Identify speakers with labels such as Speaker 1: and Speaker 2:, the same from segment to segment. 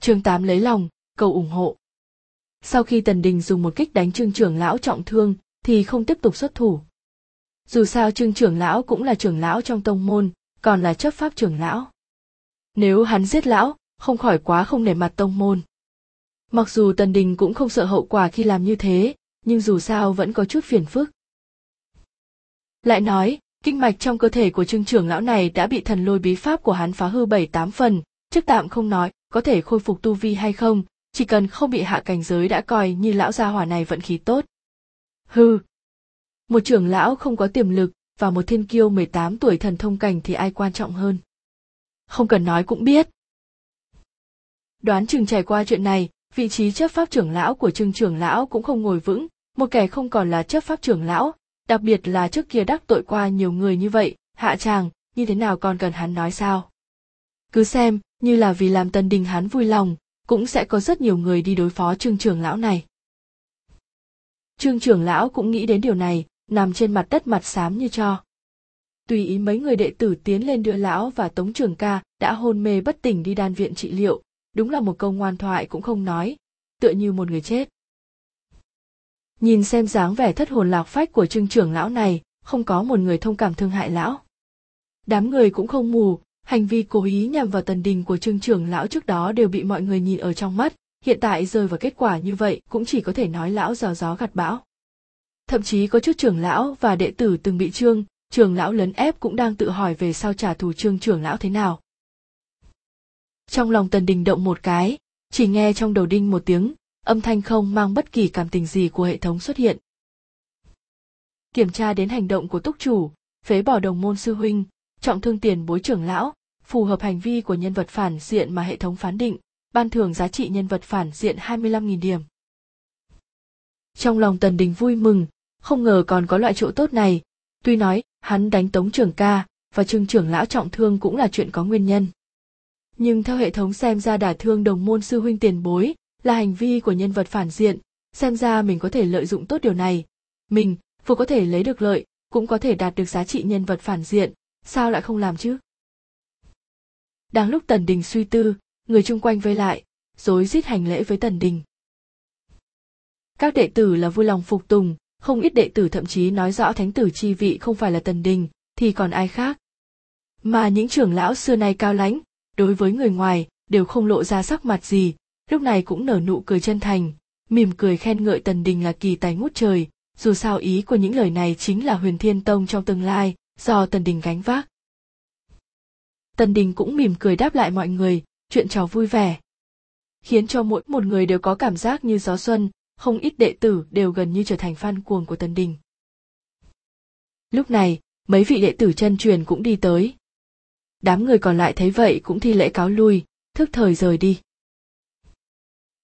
Speaker 1: chương 8 lấy lòng, cầu ủng hộ. Sau khi Tần Đình dùng một kích đánh trương trưởng lão trọng thương, thì không tiếp tục xuất thủ. Dù sao trương trưởng lão cũng là trưởng lão trong tông môn, còn là chấp pháp trưởng lão. Nếu hắn giết lão, không khỏi quá không nể mặt tông môn. Mặc dù Tần Đình cũng không sợ hậu quả khi làm như thế, nhưng dù sao vẫn có chút phiền phức. Lại nói, kinh mạch trong cơ thể của trương trưởng lão này đã bị thần lôi bí pháp của hắn phá hư bảy tám phần, trước tạm không nói, có thể khôi phục tu vi hay không, chỉ cần không bị hạ cảnh giới đã coi như lão gia hỏa này vận khí tốt. Hư. Một trưởng lão không có tiềm lực và một thiên kiêu 18 tuổi thần thông cảnh thì ai quan trọng hơn. Không cần nói cũng biết. Đoán chừng trải qua chuyện này, vị trí chấp pháp trưởng lão của trương trưởng lão cũng không ngồi vững, một kẻ không còn là chấp pháp trưởng lão, đặc biệt là trước kia đắc tội qua nhiều người như vậy, hạ chàng, như thế nào còn cần hắn nói sao? Cứ xem, như là vì làm tân đình hắn vui lòng, cũng sẽ có rất nhiều người đi đối phó trương trưởng lão này. Trương trưởng lão cũng nghĩ đến điều này, nằm trên mặt đất mặt xám như cho. Tùy ý mấy người đệ tử tiến lên đưa lão và tống trưởng ca đã hôn mê bất tỉnh đi đan viện trị liệu, đúng là một câu ngoan thoại cũng không nói, tựa như một người chết. Nhìn xem dáng vẻ thất hồn lạc phách của trương trưởng lão này, không có một người thông cảm thương hại lão. Đám người cũng không mù, hành vi cố ý nhằm vào tần đình của trương trưởng lão trước đó đều bị mọi người nhìn ở trong mắt, hiện tại rơi vào kết quả như vậy cũng chỉ có thể nói lão gió gió gặt bão. Thậm chí có chút trưởng lão và đệ tử từng bị trương, trưởng lão lấn ép cũng đang tự hỏi về sao trả thù trương trưởng lão thế nào. Trong lòng tần đình động một cái, chỉ nghe trong đầu đinh một tiếng, âm thanh không mang bất kỳ cảm tình gì của hệ thống xuất hiện. Kiểm tra đến hành động của túc chủ, phế bỏ đồng môn sư huynh, trọng thương tiền bối trưởng lão, phù hợp hành vi của nhân vật phản diện mà hệ thống phán định, ban thưởng giá trị nhân vật phản diện 25.000 điểm. Trong lòng Tần Đình vui mừng, không ngờ còn có loại chỗ tốt này, tuy nói hắn đánh tống trưởng ca và trương trưởng lão trọng thương cũng là chuyện có nguyên nhân. Nhưng theo hệ thống xem ra đả thương đồng môn sư huynh tiền bối là hành vi của nhân vật phản diện, xem ra mình có thể lợi dụng tốt điều này. Mình vừa có thể lấy được lợi, cũng có thể đạt được giá trị nhân vật phản diện, sao lại không làm chứ? Đang lúc Tần Đình suy tư, người chung quanh vây lại, rối rít hành lễ với Tần Đình. Các đệ tử là vui lòng phục tùng, không ít đệ tử thậm chí nói rõ thánh tử chi vị không phải là Tần Đình, thì còn ai khác. Mà những trưởng lão xưa nay cao lãnh, đối với người ngoài, đều không lộ ra sắc mặt gì, lúc này cũng nở nụ cười chân thành, mỉm cười khen ngợi Tần Đình là kỳ tài ngút trời, dù sao ý của những lời này chính là huyền thiên tông trong tương lai, do Tần Đình gánh vác. Tần Đình cũng mỉm cười đáp lại mọi người, chuyện trò vui vẻ. Khiến cho mỗi một người đều có cảm giác như gió xuân, không ít đệ tử đều gần như trở thành fan cuồng của Tần Đình. Lúc này, mấy vị đệ tử chân truyền cũng đi tới. Đám người còn lại thấy vậy cũng thi lễ cáo lui, thức thời rời đi.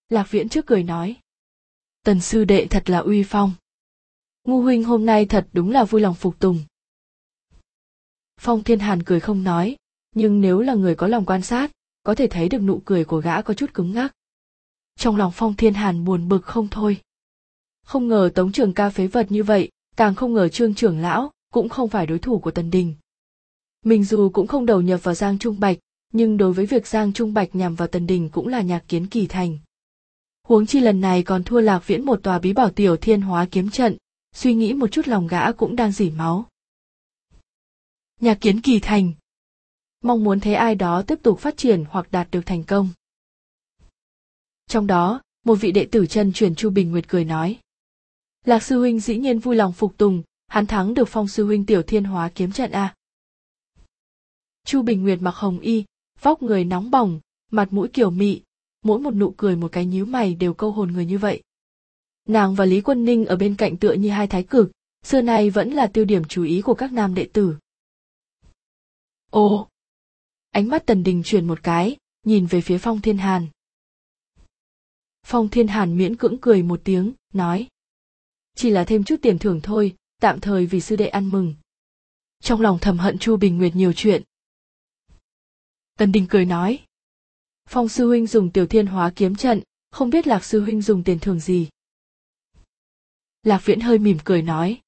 Speaker 1: Lạc Viễn trước cười nói. Tần sư đệ thật là uy phong. Ngu huynh hôm nay thật đúng là vui lòng phục tùng. Phong Thiên Hàn cười không nói, nhưng nếu là người có lòng quan sát, có thể thấy được nụ cười của gã có chút cứng ngắc. Trong lòng Phong Thiên Hàn buồn bực không thôi. Không ngờ Tống Trường ca phế vật như vậy, càng không ngờ Trương trưởng lão cũng không phải đối thủ của Tần Đình. Mình dù cũng không đầu nhập vào Giang Trung Bạch, nhưng đối với việc Giang Trung Bạch nhằm vào Tần Đình cũng là nhạc kiến kỳ thành. Huống chi lần này còn thua Lạc Viễn một tòa bí bảo tiểu thiên hóa kiếm trận, suy nghĩ một chút lòng gã cũng đang dỉ máu nhà kiến kỳ thành. Mong muốn thấy ai đó tiếp tục phát triển hoặc đạt được thành công. Trong đó, một vị đệ tử chân truyền Chu Bình Nguyệt cười nói. Lạc sư huynh dĩ nhiên vui lòng phục tùng, hắn thắng được phong sư huynh tiểu thiên hóa kiếm trận a. Chu Bình Nguyệt mặc hồng y, vóc người nóng bỏng, mặt mũi kiểu mị, mỗi một nụ cười một cái nhíu mày đều câu hồn người như vậy. Nàng và Lý Quân Ninh ở bên cạnh tựa như hai thái cực, xưa nay vẫn là tiêu điểm chú ý của các nam đệ tử. Ồ! Ánh mắt Tần Đình chuyển một cái, nhìn về phía Phong Thiên Hàn. Phong Thiên Hàn miễn cưỡng cười một tiếng, nói. Chỉ là thêm chút tiền thưởng thôi, tạm thời vì sư đệ ăn mừng. Trong lòng thầm hận Chu Bình Nguyệt nhiều chuyện. Tần Đình cười nói. Phong sư huynh dùng tiểu thiên hóa kiếm trận, không biết Lạc sư huynh dùng tiền thưởng gì. Lạc Viễn hơi mỉm cười nói.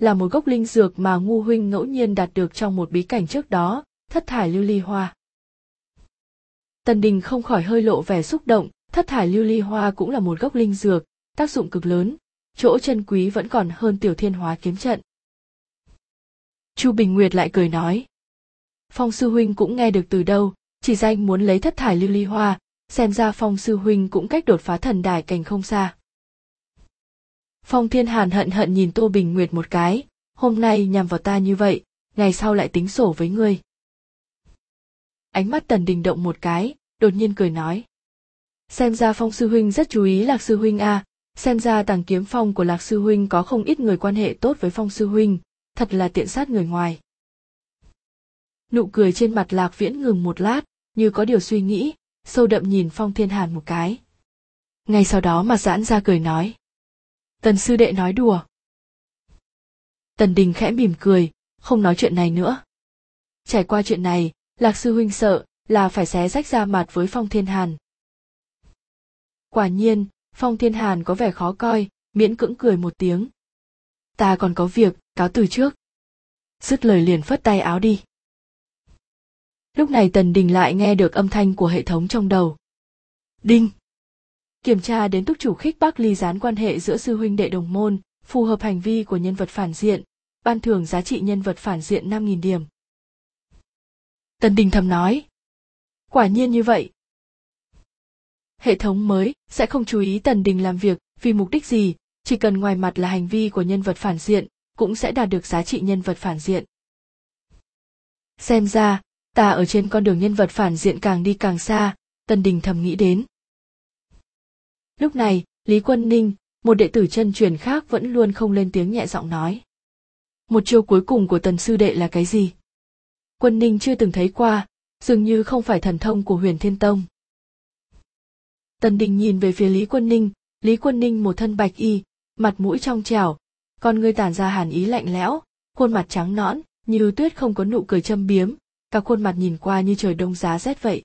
Speaker 1: Là một gốc linh dược mà ngu huynh ngẫu nhiên đạt được trong một bí cảnh trước đó, thất thải lưu ly hoa. tần đình không khỏi hơi lộ vẻ xúc động thất thải lưu ly hoa cũng là một gốc linh dược tác dụng cực lớn chỗ chân quý vẫn còn hơn tiểu thiên hóa kiếm trận chu bình nguyệt lại cười nói phong sư huynh cũng nghe được từ đâu chỉ danh muốn lấy thất thải lưu ly hoa xem ra phong sư huynh cũng cách đột phá thần đài cảnh không xa phong thiên hàn hận hận nhìn tô bình nguyệt một cái. Hôm nay nhằm vào ta như vậy, ngày sau lại tính sổ với ngươi. Ánh mắt tần đình động một cái, đột nhiên cười nói. Xem ra phong sư huynh rất chú ý lạc sư huynh a xem ra tàng kiếm phong của lạc sư huynh có không ít người quan hệ tốt với phong sư huynh. Thật là tiện sát người ngoài. Nụ cười trên mặt lạc viễn ngừng một lát, như có điều suy nghĩ, sâu đậm nhìn phong thiên hàn một cái. Ngay sau đó mặt giãn ra cười nói tần sư đệ nói đùa. Tần đình khẽ mỉm cười, không nói chuyện này nữa. Trải qua chuyện này, lạc sư huynh sợ là phải xé rách ra mặt với phong thiên hàn. Quả nhiên, phong thiên hàn có vẻ khó coi, miễn cưỡng cười một tiếng. Ta còn có việc, cáo từ trước. Dứt lời liền phất tay áo đi. Lúc này tần đình lại nghe được âm thanh của hệ thống trong đầu. Đinh! Kiểm tra đến túc chủ khích bác ly gián quan hệ giữa sư huynh đệ đồng môn phù hợp hành vi của nhân vật phản diện ban thưởng giá trị nhân vật phản diện 5.000 điểm. Tần Đình thầm nói. Quả nhiên như vậy. Hệ thống mới sẽ không chú ý Tần Đình làm việc vì mục đích gì, chỉ cần ngoài mặt là hành vi của nhân vật phản diện, cũng sẽ đạt được giá trị nhân vật phản diện. Xem ra, ta ở trên con đường nhân vật phản diện càng đi càng xa, Tần Đình thầm nghĩ đến. Lúc này, Lý Quân Ninh, một đệ tử chân truyền khác vẫn luôn không lên tiếng nhẹ giọng nói. Một chiêu cuối cùng của tần sư đệ là cái gì? Quân ninh chưa từng thấy qua dường như không phải thần thông của huyền thiên tông. Tần đình nhìn về phía lý quân ninh lý quân ninh một thân bạch y mặt mũi trong trẻo con người tản ra hàn ý lạnh lẽo khuôn mặt trắng nõn như tuyết không có nụ cười châm biếm cả khuôn mặt nhìn qua như trời đông giá rét vậy.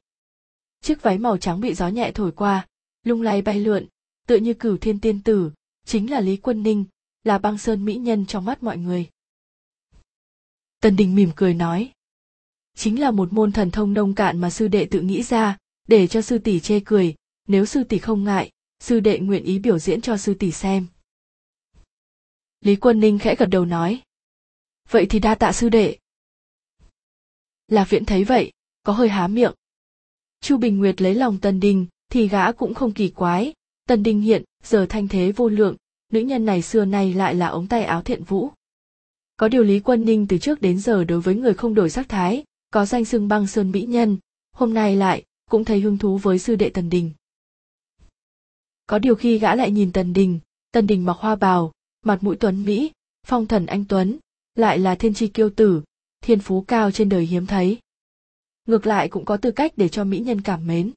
Speaker 1: Chiếc váy màu trắng bị gió nhẹ thổi qua lung lay bay lượn tựa như cửu thiên tiên tử chính là lý quân ninh là băng sơn mỹ nhân trong mắt mọi người Tần Đình mỉm cười nói. Chính là một môn thần thông nông cạn mà sư đệ tự nghĩ ra, để cho sư tỷ chê cười, nếu sư tỷ không ngại, sư đệ nguyện ý biểu diễn cho sư tỷ xem. Lý Quân Ninh khẽ gật đầu nói. Vậy thì đa tạ sư đệ. Lạc Viễn thấy vậy, có hơi há miệng. Chu Bình Nguyệt lấy lòng Tần Đình, thì gã cũng không kỳ quái. Tần Đình hiện, giờ thanh thế vô lượng, nữ nhân này xưa nay lại là ống tay áo thiện vũ. Có điều Lý Quân Ninh từ trước đến giờ đối với người không đổi sắc thái, có danh xưng băng sơn mỹ nhân, hôm nay lại, cũng thấy hứng thú với sư đệ Tần Đình. Có điều khi gã lại nhìn Tần Đình, Tần Đình mặc hoa bào, mặt mũi tuấn Mỹ, phong thần anh Tuấn, lại là thiên tri kiêu tử, thiên phú cao trên đời hiếm thấy. Ngược lại cũng có tư cách để cho mỹ nhân cảm mến.